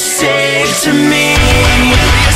say to me?